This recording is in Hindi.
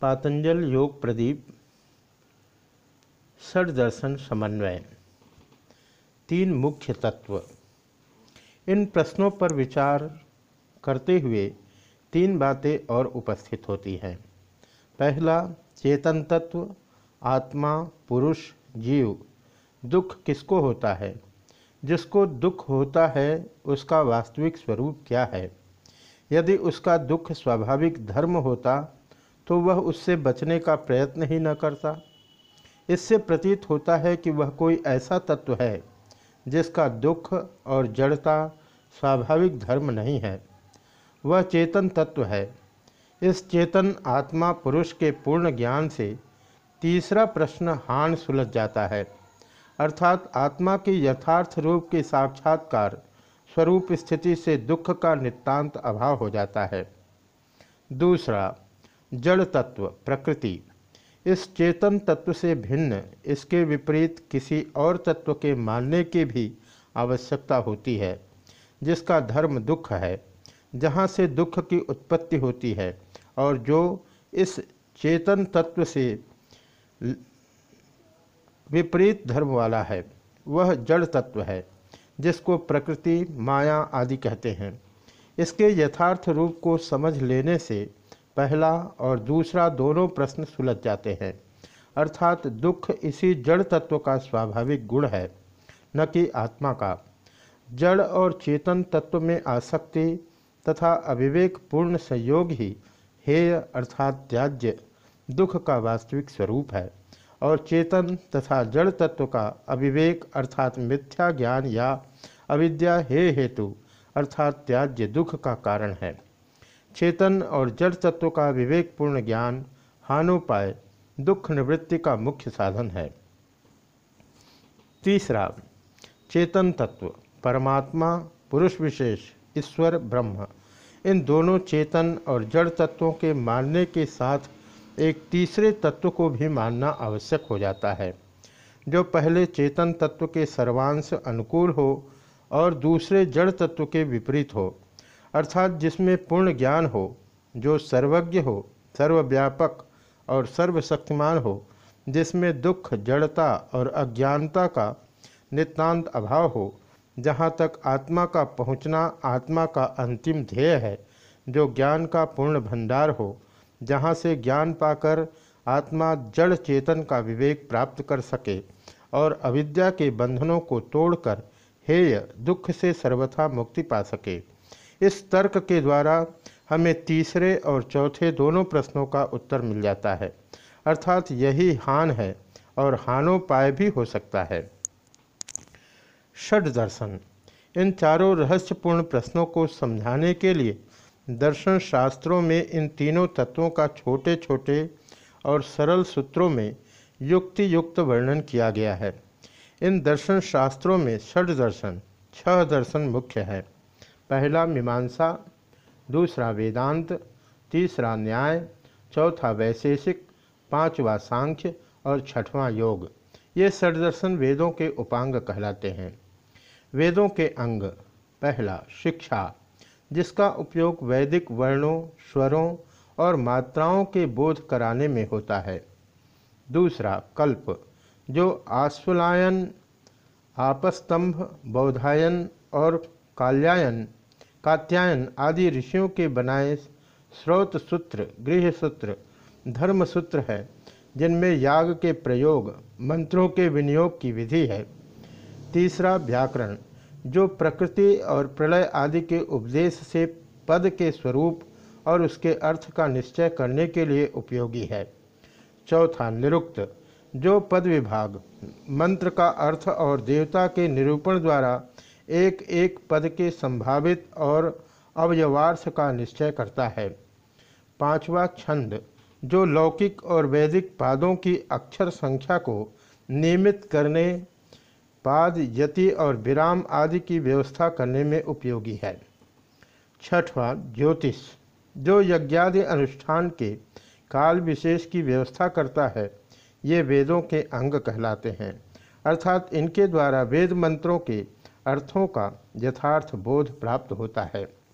पातंजल योग प्रदीप षड दर्शन समन्वय। तीन मुख्य तत्व। इन प्रश्नों पर विचार करते हुए तीन बातें और उपस्थित होती हैं। पहला, चेतन तत्व, आत्मा, पुरुष, जीव। दुख किसको होता है? जिसको दुख होता है, उसका वास्तविक स्वरूप क्या है? यदि उसका दुख स्वाभाविक धर्म होता तो वह उससे बचने का प्रयत्न ही न करता। इससे प्रतीत होता है कि वह कोई ऐसा तत्व है, जिसका दुख और जड़ता स्वाभाविक धर्म नहीं है। वह चेतन तत्व है। इस चेतन आत्मा पुरुष के पूर्ण ज्ञान से तीसरा प्रश्न हान सुलझ जाता है। अर्थात आत्मा के यथार्थ रूप के साक्षात्कार स्वरूप स्थिति से दुख का नितांत अभाव हो जाता है। दूसरा जड़ तत्व, प्रकृति। इस चेतन तत्व से भिन्न, इसके विपरीत किसी और तत्व के मानने की भी आवश्यकता होती है, जिसका धर्म दुख है, जहाँ से दुख की उत्पत्ति होती है, और जो इस चेतन तत्व से विपरीत धर्म वाला है, वह जड़ तत्व है, जिसको प्रकृति, माया आदि कहते हैं। इसके यथार्थ रूप को समझ लेने से पहला और दूसरा दोनों प्रश्न सुलझ जाते हैं। अर्थात दुख इसी जड़ तत्व का स्वाभाविक गुण है, न कि आत्मा का। जड़ और चेतन तत्व में आसक्ति तथा अविवेक पूर्ण संयोग ही हेय अर्थात त्याज्य, दुख का वास्तविक स्वरूप है। और चेतन तथा जड़ तत्व का अविवेक अर्थात मिथ्या ज्ञान या अविद्या हे हेतु अर्थात त्याज्य दुख का कारण है। चेतन और जड़ तत्व का विवेकपूर्ण ज्ञान हानोपाय दुख निवृत्ति का मुख्य साधन है। तीसरा, चेतन तत्व, परमात्मा, पुरुष विशेष, ईश्वर, ब्रह्म। इन दोनों चेतन और जड़ तत्वों के मानने के साथ एक तीसरे तत्व को भी मानना आवश्यक हो जाता है। जो पहले चेतन तत्व के सर्वांश अनुकूल हो और दूसरे जड़ तत्व के विपरीत हो अर्थात जिसमें पूर्ण ज्ञान हो, जो सर्वज्ञ हो, सर्वव्यापक और सर्वशक्तिमान हो, जिसमें दुख, जड़ता और अज्ञानता का नितांत अभाव हो, जहाँ तक आत्मा का पहुँचना आत्मा का अंतिम ध्येय है, जो ज्ञान का पूर्ण भंडार हो, जहाँ से ज्ञान पाकर आत्मा जड़ चेतन का विवेक प्राप्त कर सके और अविद्या के बंधनों को तोड़कर हेय दुख से सर्वथा मुक्ति पा सके। इस तर्क के द्वारा हमें तीसरे और चौथे दोनों प्रश्नों का उत्तर मिल जाता है। अर्थात यही हान है और हानोपाय भी हो सकता है। षड दर्शन। इन चारों रहस्यपूर्ण प्रश्नों को समझाने के लिए दर्शन शास्त्रों में इन तीनों तत्वों का छोटे छोटे और सरल सूत्रों में युक्ति युक्त वर्णन किया गया है। इन दर्शन शास्त्रों में षड दर्शन, छह दर्शन मुख्य है। पहला मीमांसा, दूसरा वेदांत, तीसरा न्याय, चौथा वैशेषिक, पांचवा सांख्य और छठवां योग। ये षडदर्शन वेदों के उपांग कहलाते हैं। वेदों के अंग। पहला, शिक्षा। जिसका उपयोग वैदिक वर्णों, स्वरों और मात्राओं के बोध कराने में होता है। दूसरा, कल्प। जो आश्वलायन आपस्तंभ, बौधायन और काल्यायन कात्यायन आदि ऋषियों के बनाए स्रोत सूत्र, गृह सूत्र, धर्म सूत्र है, जिनमें याग के प्रयोग, मंत्रों के विनियोग की विधि है। तीसरा व्याकरण, जो प्रकृति और प्रलय आदि के उपदेश से पद के स्वरूप और उसके अर्थ का निश्चय करने के लिए उपयोगी है। चौथा, निरुक्त, जो पद विभाग, मंत्र का अर्थ और देवता के निरूपण द्वारा एक एक पद के संभावित और अवयवार्थ का निश्चय करता है। पांचवा छंद, जो लौकिक और वैदिक पादों की अक्षर संख्या को नियमित करने, पाद, यति और विराम आदि की व्यवस्था करने में उपयोगी है। छठवां, ज्योतिष, जो यज्ञादि अनुष्ठान के काल विशेष की व्यवस्था करता है, ये वेदों के अंग कहलाते हैं। अर्थात इनके द्वारा वेद मंत्रों के अर्थों का यथार्थ बोध प्राप्त होता है।